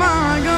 am I gonna